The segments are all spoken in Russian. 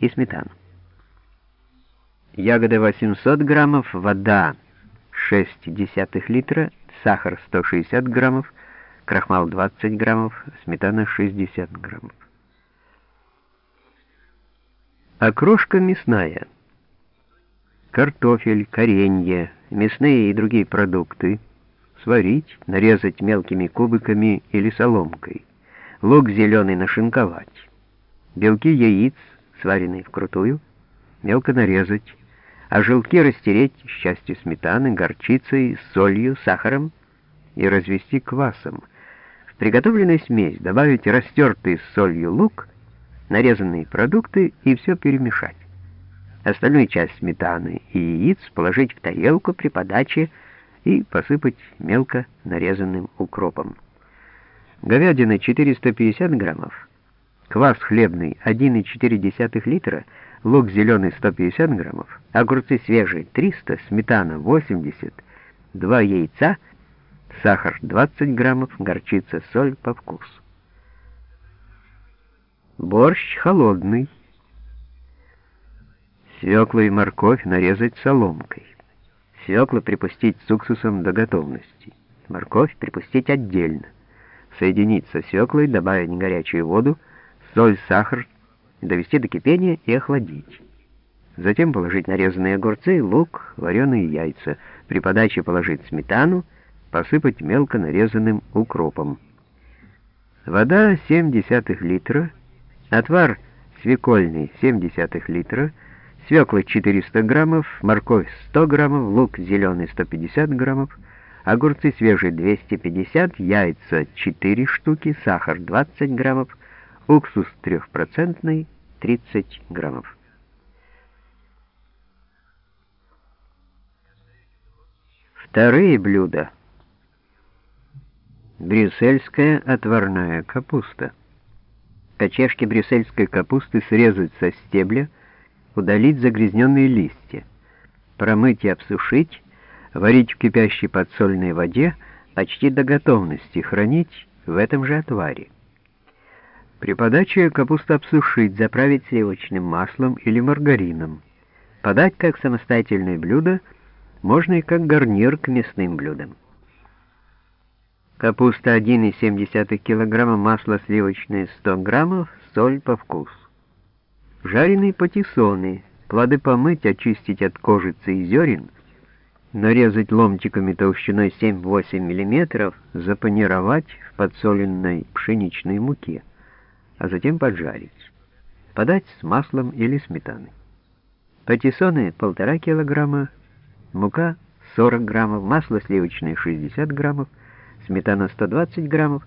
и сметану. Ягоды 800 граммов, вода 0,6 литра, сахар 160 граммов, крахмал 20 граммов, сметана 60 граммов. Окрошка мясная. Картофель, коренье, мясные и другие продукты сварить, нарезать мелкими кубиками или соломкой. Лук зеленый нашинковать. Белки яиц, сваренные вкрутую, мелко нарезать, а желтки растереть с частью сметаны, горчицей, солью, сахаром и развести квасом. В приготовленную смесь добавить растертый с солью лук, нарезанные продукты и все перемешать. Остальную часть сметаны и яиц положить в тарелку при подаче и посыпать мелко нарезанным укропом. Говядина 450 граммов, квас хлебный 1,4 литра – лук зеленый 150 граммов, огурцы свежие 300, сметана 80, 2 яйца, сахар 20 граммов, горчица, соль по вкусу. Борщ холодный. Свеклу и морковь нарезать соломкой. Свеклу припустить с уксусом до готовности. Морковь припустить отдельно. Соединить со свеклой, добавить горячую воду, соль, сахар, довести до кипения и охладить. Затем положить нарезанные огурцы, лук, вареные яйца. При подаче положить сметану, посыпать мелко нарезанным укропом. Вода 0,7 литра, отвар свекольный 0,7 литра, свекла 400 граммов, морковь 100 граммов, лук зеленый 150 граммов, огурцы свежие 250, яйца 4 штуки, сахар 20 граммов, уксус трехпроцентный 30 граммов. Вторые блюда. Брюссельская отварная капуста. Кочешки брюссельской капусты срезать со стебля, удалить загрязненные листья, промыть и обсушить, варить в кипящей подсольной воде почти до готовности, хранить в этом же отваре. При подаче капусту обсушить, заправить сливочным маслом или маргарином. Подать как самостоятельное блюдо, можно и как гарнир к мясным блюдам. Капуста 1,7 кг, масло сливочное 100 граммов, соль по вкусу. Жареные патиссоны, плоды помыть, очистить от кожицы и зерен, нарезать ломтиками толщиной 7-8 мм, запанировать в подсоленной пшеничной муке а затем поджарить. Подать с маслом или сметаной. Патиссоны полтора килограмма, мука 40 граммов, масло сливочное 60 граммов, сметана 120 граммов,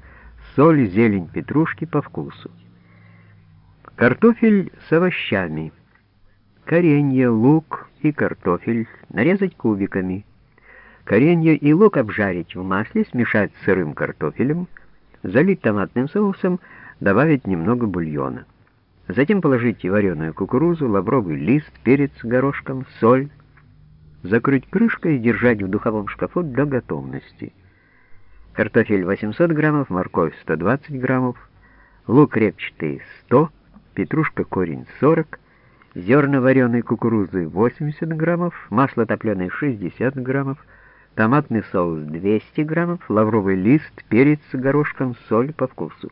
соль, зелень, петрушки по вкусу. Картофель с овощами. Коренье, лук и картофель нарезать кубиками. Коренье и лук обжарить в масле, смешать с сырым картофелем, залить томатным соусом, добавить немного бульона. Затем положить вареную кукурузу, лавровый лист, перец горошком, соль, закрыть крышкой и держать в духовом шкафу до готовности. Картофель 800 граммов, морковь 120 граммов, лук репчатый 100, петрушка корень 40, зерна вареной кукурузы 80 граммов, масло топленое 60 граммов, томатный соус 200 граммов, лавровый лист, перец горошком, соль по вкусу.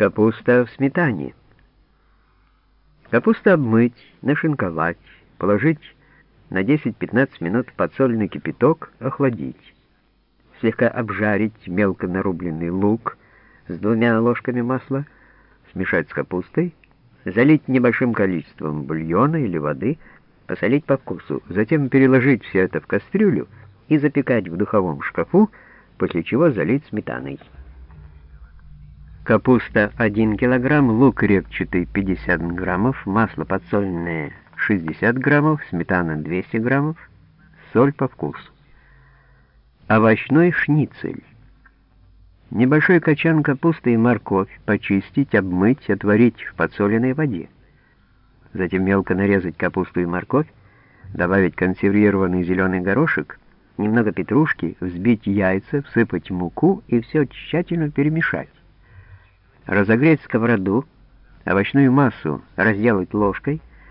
Капуста в сметане. Капусту обмыть, нашинковать, положить на 10-15 минут в подсоленный кипяток, охладить. Слегка обжарить мелко нарубленный лук с двумя ложками масла, смешать с капустой, залить небольшим количеством бульона или воды, посолить по вкусу, затем переложить все это в кастрюлю и запекать в духовом шкафу, после чего залить сметаной. Капуста 1 кг, лук репчатый 50 граммов, масло подсоленное 60 граммов, сметана 200 граммов, соль по вкусу. Овощной шницель. Небольшой качан капусты и морковь почистить, обмыть, отварить в подсоленной воде. Затем мелко нарезать капусту и морковь, добавить консервированный зеленый горошек, немного петрушки, взбить яйца, всыпать муку и все тщательно перемешать разогреть сковороду, Овощную массу разделать ложкой,